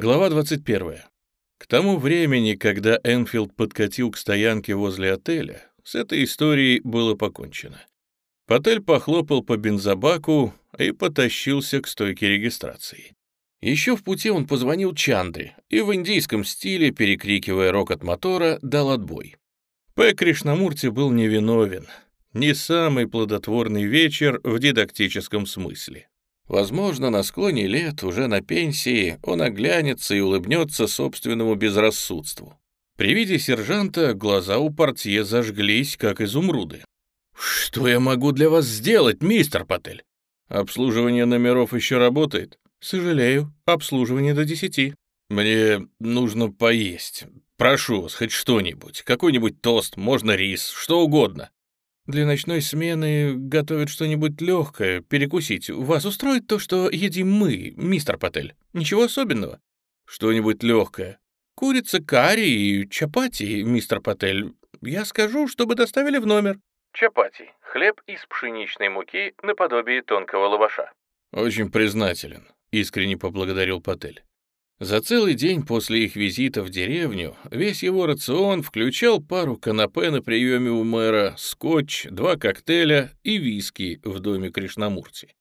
Глава 21. К тому времени, когда Энфилд подкатил к стоянке возле отеля, с этой историей было покончено. Потель похлопал по бензобаку и потащился к стойке регистрации. Еще в пути он позвонил Чандре и в индийском стиле, перекрикивая рокот мотора, дал отбой. П. Кришнамурти был невиновен. Не самый плодотворный вечер в дидактическом смысле. Возможно, на склоне лет, уже на пенсии, он оглянется и улыбнется собственному безрассудству. При виде сержанта глаза у портье зажглись, как изумруды. «Что я могу для вас сделать, мистер Патель?» «Обслуживание номеров еще работает?» «Сожалею, обслуживание до десяти». «Мне нужно поесть. Прошу вас, хоть что-нибудь. Какой-нибудь тост, можно рис, что угодно». Для ночной смены готовят что-нибудь легкое, перекусить. Вас устроит то, что едим мы, мистер Патель? Ничего особенного? Что-нибудь легкое. Курица, карри и чапати, мистер Патель. Я скажу, чтобы доставили в номер. Чапати — хлеб из пшеничной муки наподобие тонкого лаваша. Очень признателен, искренне поблагодарил Патель. За целый день после их визита в деревню весь его рацион включал пару канапе на приеме у мэра, скотч, два коктейля и виски в доме Кришнамурти.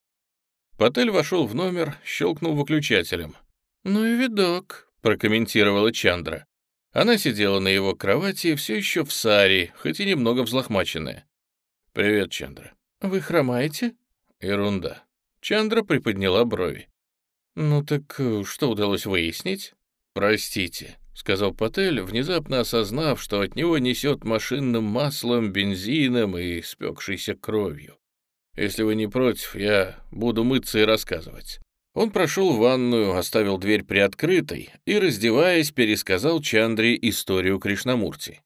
Патель вошел в номер, щелкнул выключателем. «Ну и видок», — прокомментировала Чандра. Она сидела на его кровати все еще в саре, хоть и немного взлохмаченная. «Привет, Чандра». «Вы хромаете?» «Ерунда». Чандра приподняла брови. «Ну так э, что удалось выяснить?» «Простите», — сказал Патель, внезапно осознав, что от него несет машинным маслом, бензином и спекшейся кровью. «Если вы не против, я буду мыться и рассказывать». Он прошел в ванную, оставил дверь приоткрытой и, раздеваясь, пересказал Чандре историю Кришнамурти.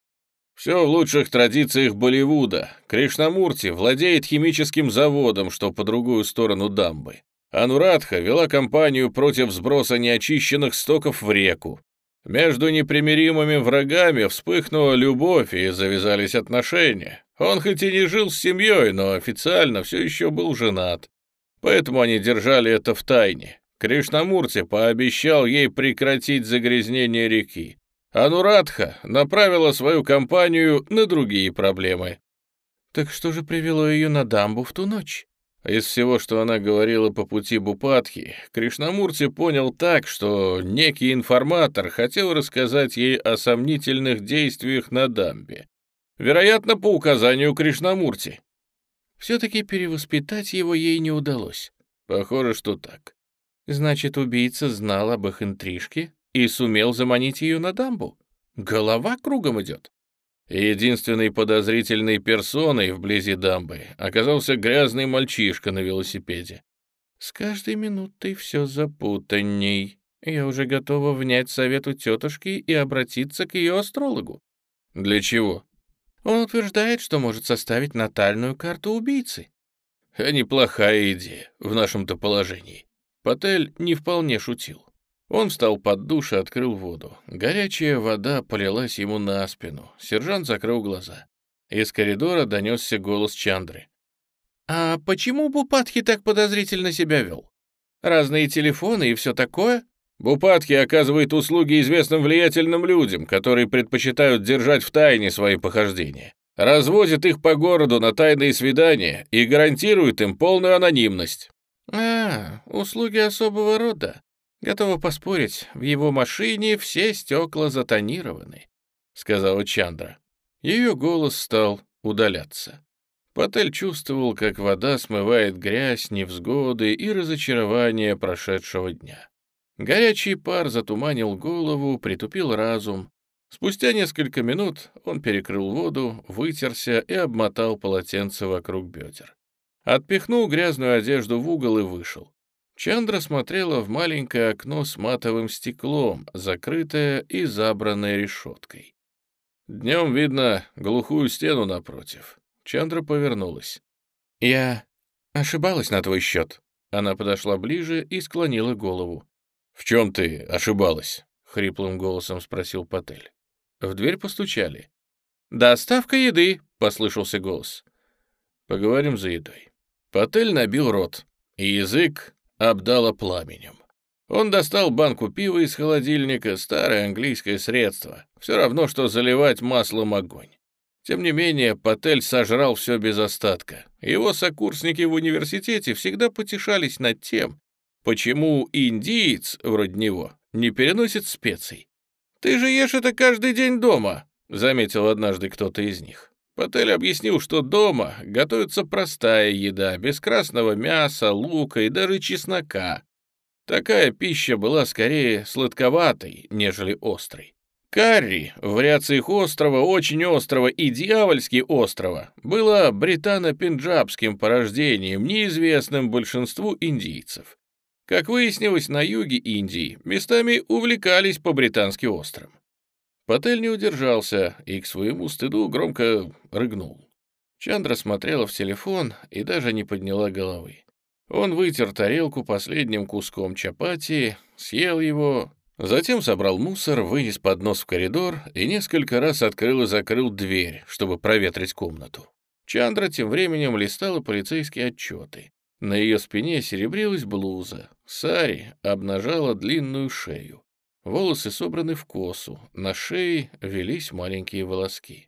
«Все в лучших традициях Болливуда. Кришнамурти владеет химическим заводом, что по другую сторону дамбы. Анурадха вела кампанию против сброса неочищенных стоков в реку. Между непримиримыми врагами вспыхнула любовь и завязались отношения. Он хоть и не жил с семьей, но официально все еще был женат. Поэтому они держали это в тайне. Кришнамурти пообещал ей прекратить загрязнение реки. Анурадха направила свою кампанию на другие проблемы. «Так что же привело ее на дамбу в ту ночь?» Из всего, что она говорила по пути Бупатхи, Кришнамурти понял так, что некий информатор хотел рассказать ей о сомнительных действиях на дамбе. Вероятно, по указанию Кришнамурти. Все-таки перевоспитать его ей не удалось. Похоже, что так. Значит, убийца знал об их интрижке и сумел заманить ее на дамбу. Голова кругом идет. Единственной подозрительной персоной вблизи дамбы оказался грязный мальчишка на велосипеде. «С каждой минутой все запутанней. Я уже готова внять совету тетушки и обратиться к ее астрологу». «Для чего?» «Он утверждает, что может составить натальную карту убийцы». «Неплохая идея в нашем-то положении». Патель не вполне шутил. Он встал под душ и открыл воду. Горячая вода полилась ему на спину. Сержант закрыл глаза. Из коридора донесся голос Чандры. «А почему Бупатхи так подозрительно себя вел? Разные телефоны и все такое?» Бупатхи оказывает услуги известным влиятельным людям, которые предпочитают держать в тайне свои похождения. Развозит их по городу на тайные свидания и гарантирует им полную анонимность. «А, услуги особого рода. Готова поспорить, в его машине все стекла затонированы», — сказала Чандра. Ее голос стал удаляться. Патель чувствовал, как вода смывает грязь, невзгоды и разочарование прошедшего дня. Горячий пар затуманил голову, притупил разум. Спустя несколько минут он перекрыл воду, вытерся и обмотал полотенце вокруг бедер. Отпихнул грязную одежду в угол и вышел. Чандра смотрела в маленькое окно с матовым стеклом, закрытое и забранное решеткой. Днем видно глухую стену напротив. Чандра повернулась. «Я ошибалась на твой счет». Она подошла ближе и склонила голову. «В чем ты ошибалась?» — хриплым голосом спросил Патель. В дверь постучали. «Доставка еды», — послышался голос. «Поговорим за едой». Патель набил рот, и язык обдало пламенем. Он достал банку пива из холодильника, старое английское средство. Все равно, что заливать маслом огонь. Тем не менее, Патель сожрал все без остатка. Его сокурсники в университете всегда потешались над тем, почему индиец, вроде него, не переносит специй. «Ты же ешь это каждый день дома», — заметил однажды кто-то из них. Патель объяснил, что дома готовится простая еда, без красного мяса, лука и даже чеснока, Такая пища была скорее сладковатой, нежели острой. Карри, вариациях острова, очень острого и дьявольски острого, было британо-пенджабским порождением, неизвестным большинству индийцев. Как выяснилось, на юге Индии местами увлекались по-британски острым. Патель не удержался и к своему стыду громко рыгнул. Чандра смотрела в телефон и даже не подняла головы. Он вытер тарелку последним куском чапати, съел его, затем собрал мусор, вынес поднос в коридор и несколько раз открыл и закрыл дверь, чтобы проветрить комнату. Чандра тем временем листала полицейские отчеты. На ее спине серебрилась блуза, сари обнажала длинную шею. Волосы собраны в косу, на шее велись маленькие волоски.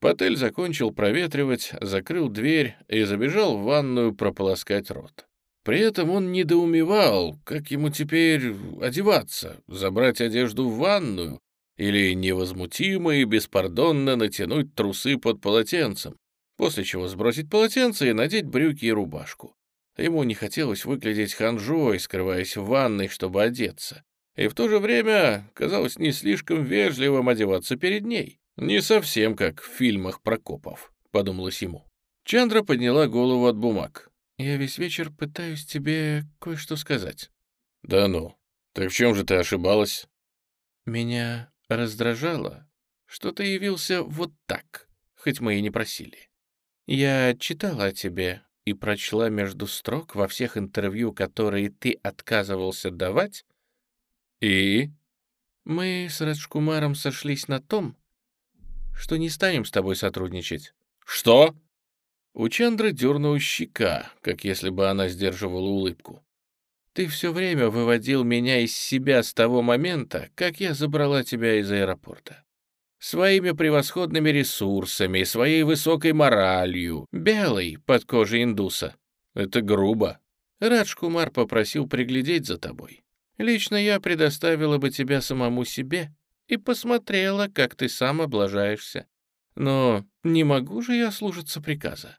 Патель закончил проветривать, закрыл дверь и забежал в ванную прополоскать рот. При этом он недоумевал, как ему теперь одеваться, забрать одежду в ванную или невозмутимо и беспардонно натянуть трусы под полотенцем, после чего сбросить полотенце и надеть брюки и рубашку. Ему не хотелось выглядеть ханжой, скрываясь в ванной, чтобы одеться. И в то же время казалось не слишком вежливым одеваться перед ней. «Не совсем как в фильмах про копов», — подумалось ему. Чандра подняла голову от бумаг. «Я весь вечер пытаюсь тебе кое-что сказать». «Да ну, так в чем же ты ошибалась?» «Меня раздражало, что ты явился вот так, хоть мы и не просили. Я читала о тебе и прочла между строк во всех интервью, которые ты отказывался давать. И? Мы с Раджкумаром сошлись на том, что не станем с тобой сотрудничать». «Что?» У Чандры дернула щека, как если бы она сдерживала улыбку. «Ты все время выводил меня из себя с того момента, как я забрала тебя из аэропорта. Своими превосходными ресурсами, своей высокой моралью, белой под кожей индуса. Это грубо. Радж Кумар попросил приглядеть за тобой. Лично я предоставила бы тебя самому себе, и посмотрела, как ты сам облажаешься. Но не могу же я служиться приказа».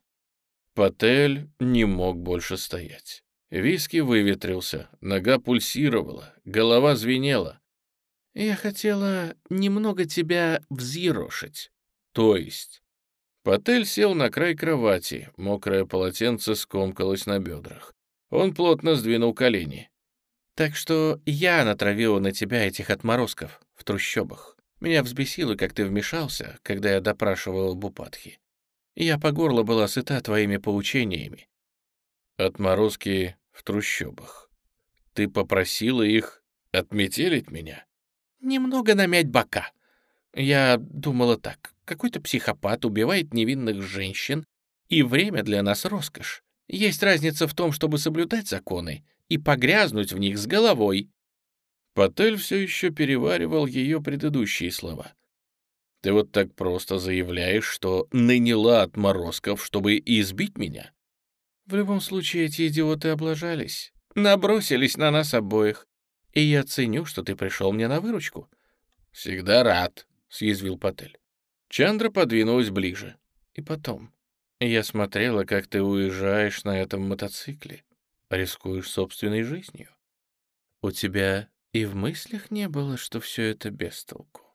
Патель не мог больше стоять. Виски выветрился, нога пульсировала, голова звенела. «Я хотела немного тебя взъерошить». «То есть?» Патель сел на край кровати, мокрое полотенце скомкалось на бедрах. Он плотно сдвинул колени. «Так что я натравила на тебя этих отморозков в трущобах. Меня взбесило, как ты вмешался, когда я допрашивал Бупатхи. Я по горло была сыта твоими поучениями. Отморозки в трущобах. Ты попросила их отметелить меня? Немного намять бока. Я думала так. Какой-то психопат убивает невинных женщин, и время для нас роскошь. Есть разница в том, чтобы соблюдать законы и погрязнуть в них с головой. Патель все еще переваривал ее предыдущие слова. «Ты вот так просто заявляешь, что наняла отморозков, чтобы избить меня?» «В любом случае, эти идиоты облажались, набросились на нас обоих, и я ценю, что ты пришел мне на выручку». «Всегда рад», — съязвил Патель. Чандра подвинулась ближе. «И потом, я смотрела, как ты уезжаешь на этом мотоцикле, рискуешь собственной жизнью. У тебя и в мыслях не было, что все это без толку.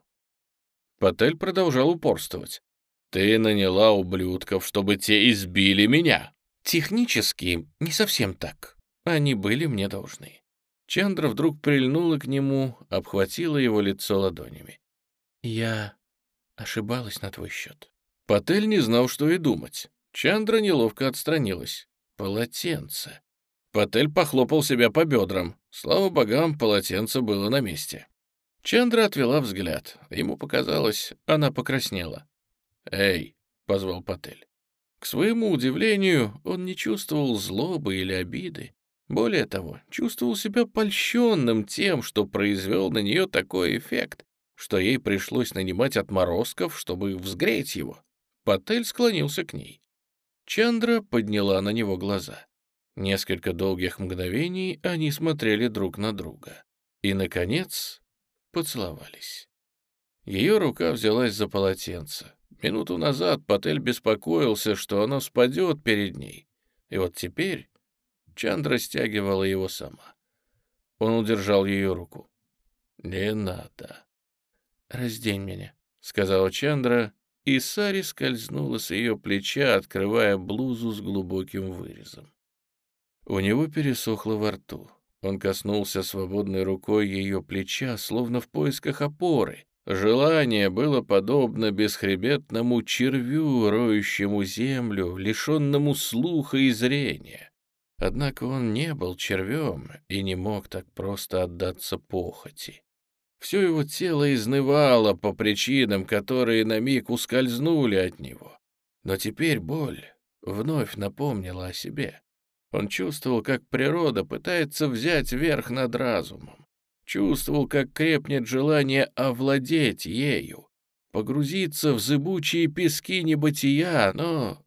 Патель продолжал упорствовать. «Ты наняла ублюдков, чтобы те избили меня». «Технически не совсем так. Они были мне должны». Чандра вдруг прильнула к нему, обхватила его лицо ладонями. «Я ошибалась на твой счет». Патель не знал, что и думать. Чандра неловко отстранилась. «Полотенце». Патель похлопал себя по бедрам. Слава богам, полотенце было на месте. Чандра отвела взгляд. Ему показалось, она покраснела. «Эй!» — позвал Патель. К своему удивлению, он не чувствовал злобы или обиды. Более того, чувствовал себя польщенным тем, что произвел на нее такой эффект, что ей пришлось нанимать отморозков, чтобы взгреть его. Патель склонился к ней. Чандра подняла на него глаза. Несколько долгих мгновений они смотрели друг на друга. И, наконец, поцеловались. Ее рука взялась за полотенце. Минуту назад Патель беспокоился, что оно спадет перед ней. И вот теперь Чандра стягивала его сама. Он удержал ее руку. «Не надо». «Раздень меня», — сказала Чандра, и Сари скользнула с ее плеча, открывая блузу с глубоким вырезом. У него пересохло во рту. Он коснулся свободной рукой ее плеча, словно в поисках опоры. Желание было подобно бесхребетному червю, роющему землю, лишенному слуха и зрения. Однако он не был червем и не мог так просто отдаться похоти. Все его тело изнывало по причинам, которые на миг ускользнули от него. Но теперь боль вновь напомнила о себе. Он чувствовал, как природа пытается взять верх над разумом. Чувствовал, как крепнет желание овладеть ею, погрузиться в зыбучие пески небытия, но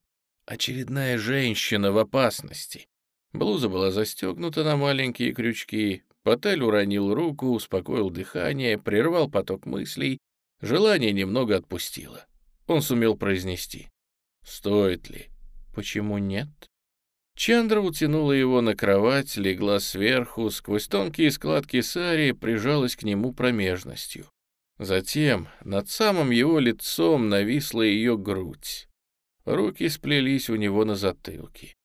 очередная женщина в опасности. Блуза была застегнута на маленькие крючки, Патель уронил руку, успокоил дыхание, прервал поток мыслей, желание немного отпустило. Он сумел произнести. «Стоит ли? Почему нет?» Чандра утянула его на кровать, легла сверху, сквозь тонкие складки сари прижалась к нему промежностью. Затем над самым его лицом нависла ее грудь. Руки сплелись у него на затылке.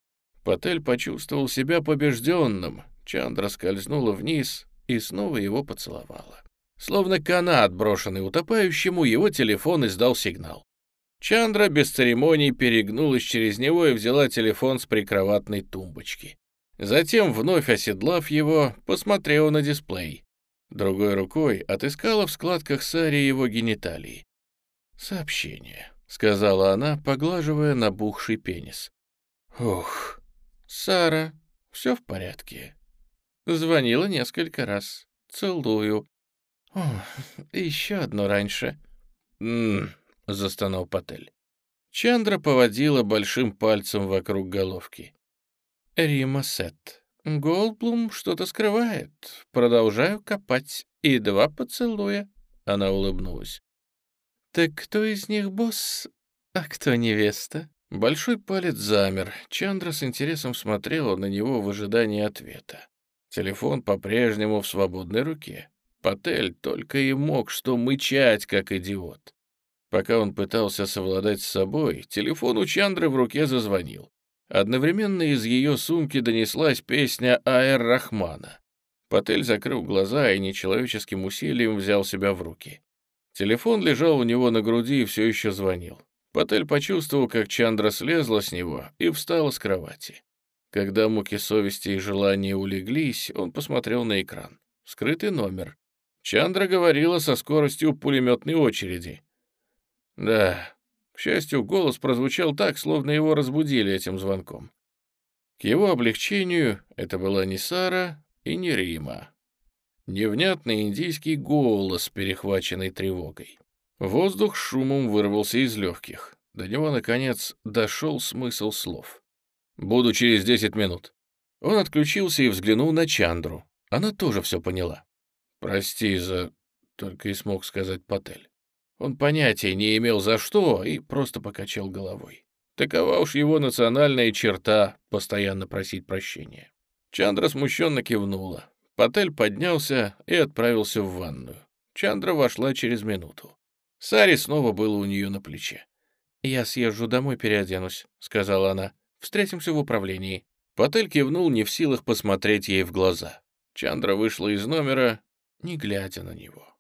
Патель почувствовал себя побежденным. Чандра скользнула вниз и снова его поцеловала. Словно канат, брошенный утопающему, его телефон издал сигнал. Чандра без церемоний перегнулась через него и взяла телефон с прикроватной тумбочки. Затем, вновь оседлав его, посмотрела на дисплей. Другой рукой отыскала в складках Сари его гениталии. «Сообщение», — сказала она, поглаживая набухший пенис. «Ух, Сара, все в порядке?» Звонила несколько раз. Целую. О, еще одно раньше. «М-м», — застонал Патель. Чандра поводила большим пальцем вокруг головки. «Рима Сет. Голдблум что-то скрывает. Продолжаю копать. И два поцелуя». Она улыбнулась. «Так кто из них босс, а кто невеста?» Большой палец замер. Чандра с интересом смотрела на него в ожидании ответа. Телефон по-прежнему в свободной руке. Патель только и мог что мычать, как идиот. Пока он пытался совладать с собой, телефон у Чандры в руке зазвонил. Одновременно из ее сумки донеслась песня Аэр Рахмана. Патель закрыл глаза и нечеловеческим усилием взял себя в руки. Телефон лежал у него на груди и все еще звонил. Патель почувствовал, как Чандра слезла с него и встала с кровати. Когда муки совести и желания улеглись, он посмотрел на экран. Скрытый номер. Чандра говорила со скоростью пулеметной очереди. Да, к счастью, голос прозвучал так, словно его разбудили этим звонком. К его облегчению это была не Сара и не Рима. Невнятный индийский голос, перехваченный тревогой. Воздух шумом вырвался из легких. До него, наконец, дошел смысл слов. «Буду через десять минут». Он отключился и взглянул на Чандру. Она тоже все поняла. «Прости за...» — только и смог сказать Патель. Он понятия не имел за что и просто покачал головой. Такова уж его национальная черта — постоянно просить прощения. Чандра смущенно кивнула. Патель поднялся и отправился в ванную. Чандра вошла через минуту. Сари снова было у нее на плече. «Я съезжу домой, переоденусь», — сказала она. «Встретимся в управлении». Патель кивнул, не в силах посмотреть ей в глаза. Чандра вышла из номера, не глядя на него.